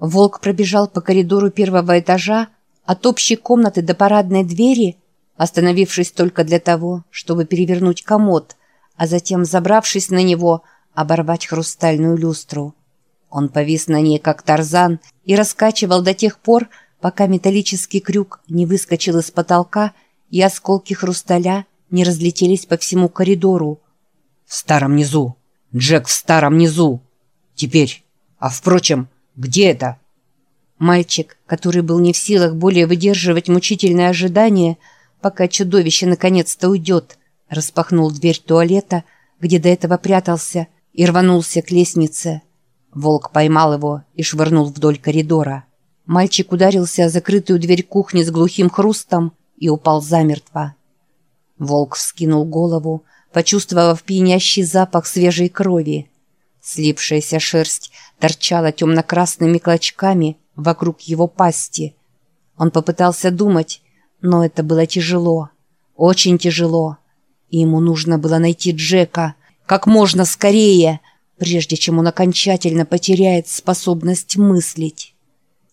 Волк пробежал по коридору первого этажа от общей комнаты до парадной двери, остановившись только для того, чтобы перевернуть комод, а затем, забравшись на него, оборвать хрустальную люстру. Он повис на ней, как тарзан, и раскачивал до тех пор, пока металлический крюк не выскочил из потолка и осколки хрусталя не разлетелись по всему коридору. «В старом низу! Джек в старом низу! Теперь! А впрочем, где это?» Мальчик, который был не в силах более выдерживать мучительное ожидание, пока чудовище наконец-то уйдет, распахнул дверь туалета, где до этого прятался, и рванулся к лестнице. Волк поймал его и швырнул вдоль коридора. Мальчик ударился о закрытую дверь кухни с глухим хрустом и упал замертво. Волк вскинул голову, почувствовав пьянящий запах свежей крови. Слипшаяся шерсть торчала темно-красными клочками вокруг его пасти. Он попытался думать, но это было тяжело, очень тяжело. И ему нужно было найти Джека как можно скорее, прежде чем он окончательно потеряет способность мыслить.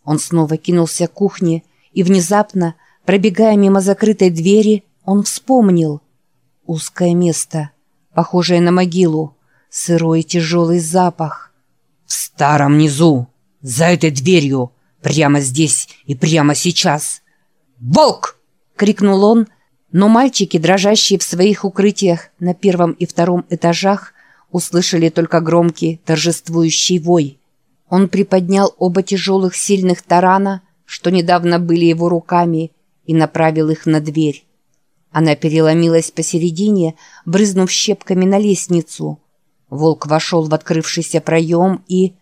Он снова кинулся к кухне, и внезапно, пробегая мимо закрытой двери, он вспомнил. Узкое место, похожее на могилу, сырой тяжелый запах. «В старом низу, за этой дверью, прямо здесь и прямо сейчас!» «Волк!» — крикнул он, но мальчики, дрожащие в своих укрытиях на первом и втором этажах, услышали только громкий торжествующий вой — он приподнял оба тяжелых сильных тарана, что недавно были его руками, и направил их на дверь. Она переломилась посередине, брызнув щепками на лестницу. Волк вошел в открывшийся проем и...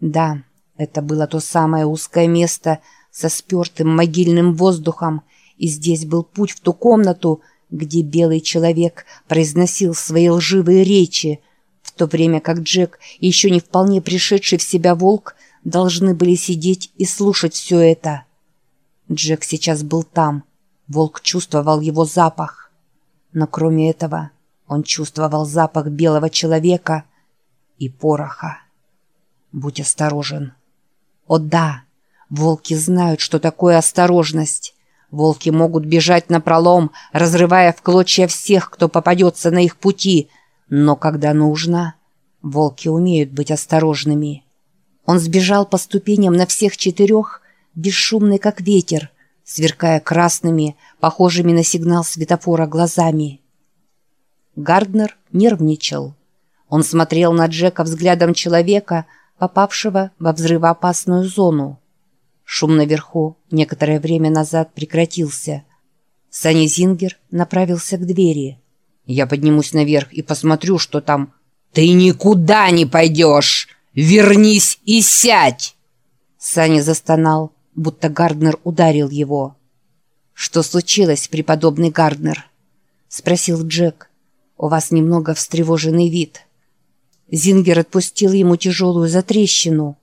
Да, это было то самое узкое место со спертым могильным воздухом, и здесь был путь в ту комнату, где белый человек произносил свои лживые речи — в то время как Джек и еще не вполне пришедший в себя волк должны были сидеть и слушать все это. Джек сейчас был там. Волк чувствовал его запах. Но кроме этого он чувствовал запах белого человека и пороха. Будь осторожен. О да, волки знают, что такое осторожность. Волки могут бежать на пролом, разрывая в клочья всех, кто попадется на их пути – но когда нужно, волки умеют быть осторожными. Он сбежал по ступеням на всех четырех, бесшумный как ветер, сверкая красными, похожими на сигнал светофора глазами. Гарднер нервничал. Он смотрел на Джека взглядом человека, попавшего во взрывоопасную зону. Шум наверху некоторое время назад прекратился. Саня Зингер направился к двери. Я поднимусь наверх и посмотрю, что там. Ты никуда не пойдешь! Вернись и сядь! Саня застонал, будто Гарднер ударил его. «Что случилось, преподобный Гарднер?» — спросил Джек. «У вас немного встревоженный вид». Зингер отпустил ему тяжелую затрещину.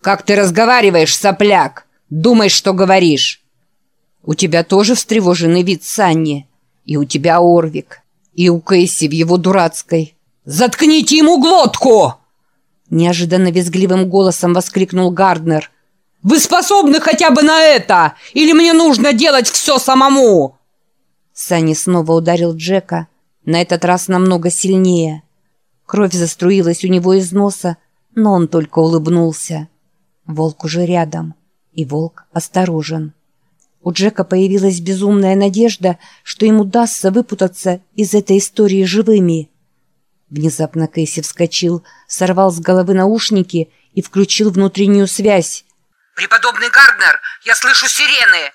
«Как ты разговариваешь, сопляк? Думаешь, что говоришь?» «У тебя тоже встревоженный вид, Санни. И у тебя Орвик и у Кейси в его дурацкой. «Заткните ему глотку!» Неожиданно визгливым голосом воскликнул Гарднер. «Вы способны хотя бы на это? Или мне нужно делать все самому?» Санни снова ударил Джека, на этот раз намного сильнее. Кровь заструилась у него из носа, но он только улыбнулся. Волк уже рядом, и волк осторожен. У Джека появилась безумная надежда, что им удастся выпутаться из этой истории живыми. Внезапно Кэсси вскочил, сорвал с головы наушники и включил внутреннюю связь. «Преподобный Гарднер, я слышу сирены!»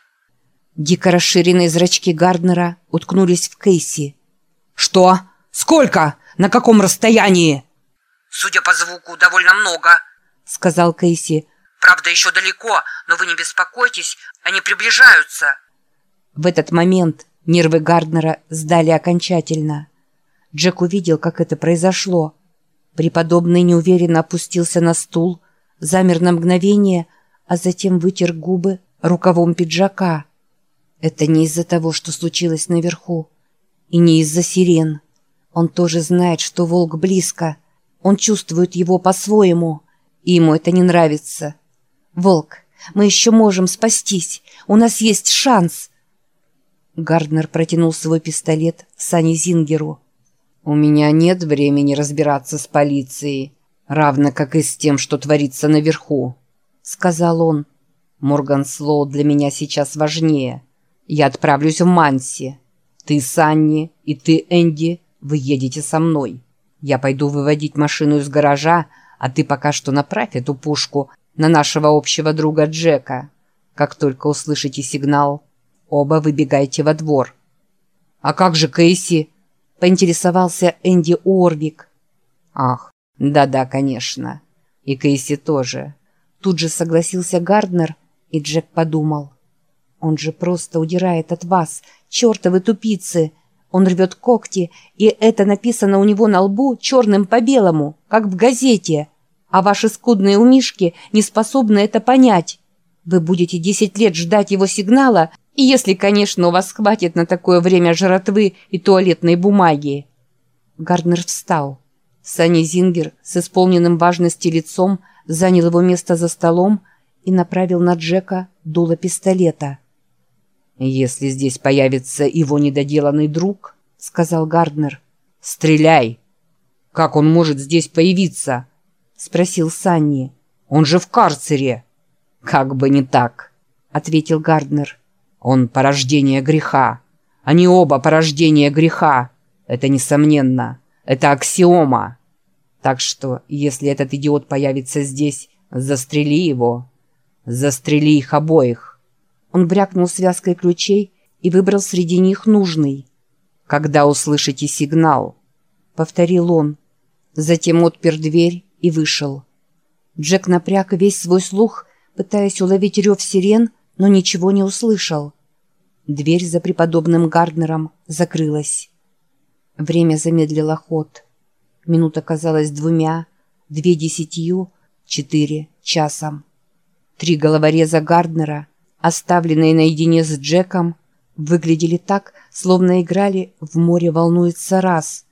Дико расширенные зрачки Гарднера уткнулись в Кейси. «Что? Сколько? На каком расстоянии?» «Судя по звуку, довольно много», — сказал Кейси. Правда, еще далеко, но вы не беспокойтесь, они приближаются. В этот момент нервы Гарднера сдали окончательно. Джек увидел, как это произошло. Преподобный неуверенно опустился на стул, замер на мгновение, а затем вытер губы рукавом пиджака. Это не из-за того, что случилось наверху, и не из-за сирен. Он тоже знает, что волк близко. Он чувствует его по-своему, и ему это не нравится. «Волк, мы еще можем спастись. У нас есть шанс!» Гарднер протянул свой пистолет Сане Зингеру. «У меня нет времени разбираться с полицией, равно как и с тем, что творится наверху», — сказал он. «Морган Слоу для меня сейчас важнее. Я отправлюсь в Манси. Ты, Санни, и ты, Энди, вы едете со мной. Я пойду выводить машину из гаража, а ты пока что направь эту пушку на нашего общего друга Джека. Как только услышите сигнал, оба выбегайте во двор». «А как же Кейси?» — поинтересовался Энди Уорвик. «Ах, да-да, конечно. И Кейси тоже». Тут же согласился Гарднер, и Джек подумал. «Он же просто удирает от вас, чертовы тупицы!» Он рвет когти, и это написано у него на лбу черным по белому, как в газете. А ваши скудные умишки не способны это понять. Вы будете десять лет ждать его сигнала, и если, конечно, у вас хватит на такое время жратвы и туалетной бумаги. Гарднер встал. Санни Зингер с исполненным важности лицом занял его место за столом и направил на Джека дуло пистолета. «Если здесь появится его недоделанный друг», — сказал Гарднер, — «стреляй!» «Как он может здесь появиться?» — спросил Санни. «Он же в карцере!» «Как бы не так», — ответил Гарднер. Он порождение греха. Они оба порождение греха. Это несомненно. Это аксиома. Так что, если этот идиот появится здесь, застрели его. Застрели их обоих. Он брякнул связкой ключей и выбрал среди них нужный. «Когда услышите сигнал», — повторил он. Затем отпер дверь и вышел. Джек напряг весь свой слух, пытаясь уловить рев сирен, но ничего не услышал. Дверь за преподобным Гарднером закрылась. Время замедлило ход. Минута казалась двумя, две десятью, четыре часом. Три головореза Гарднера, оставленные наедине с Джеком, выглядели так, словно играли «В море волнуется раз».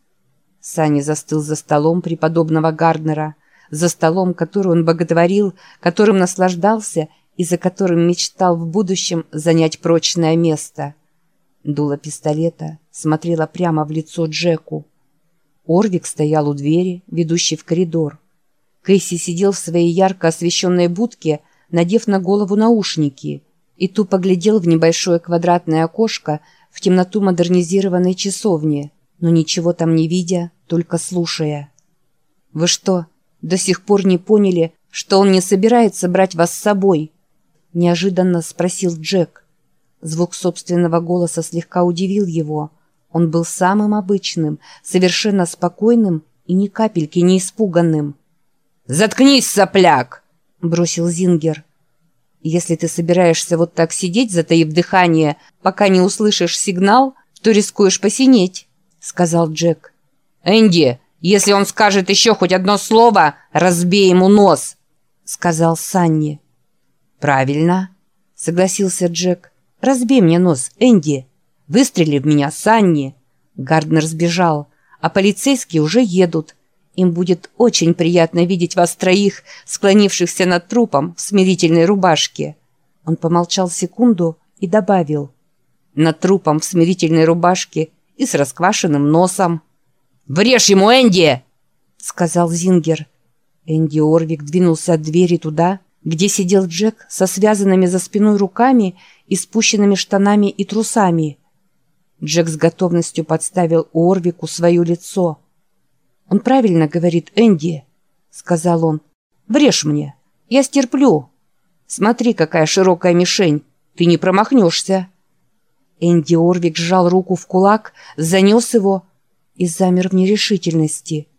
Санни застыл за столом преподобного Гарднера, за столом, который он боготворил, которым наслаждался и за которым мечтал в будущем занять прочное место. Дуло пистолета смотрела прямо в лицо Джеку. Орвик стоял у двери, ведущей в коридор. Кейси сидел в своей ярко освещенной будке, надев на голову наушники, и тупо глядел в небольшое квадратное окошко в темноту модернизированной часовни, но ничего там не видя, только слушая. «Вы что, до сих пор не поняли, что он не собирается брать вас с собой?» — неожиданно спросил Джек. Звук собственного голоса слегка удивил его. Он был самым обычным, совершенно спокойным и ни капельки не испуганным. «Заткнись, сопляк!» — бросил Зингер. «Если ты собираешься вот так сидеть, затаив дыхание, пока не услышишь сигнал, то рискуешь посинеть», — сказал Джек. «Энди, если он скажет еще хоть одно слово, разбей ему нос», — сказал Санни. «Правильно», — согласился Джек. «Разбей мне нос, Энди. Выстрели в меня, Санни». Гарднер сбежал, а полицейские уже едут. Им будет очень приятно видеть вас троих, склонившихся над трупом в смирительной рубашке. Он помолчал секунду и добавил. Над трупом в смирительной рубашке и с расквашенным носом. «Врежь ему, Энди!» — сказал Зингер. Энди Орвик двинулся от двери туда, где сидел Джек со связанными за спиной руками и спущенными штанами и трусами. Джек с готовностью подставил Орвику свое лицо. «Он правильно говорит, Энди», — сказал он. «Врежь мне, я стерплю. Смотри, какая широкая мишень, ты не промахнешься». Энди Орвик сжал руку в кулак, занес его и замер в нерешительности —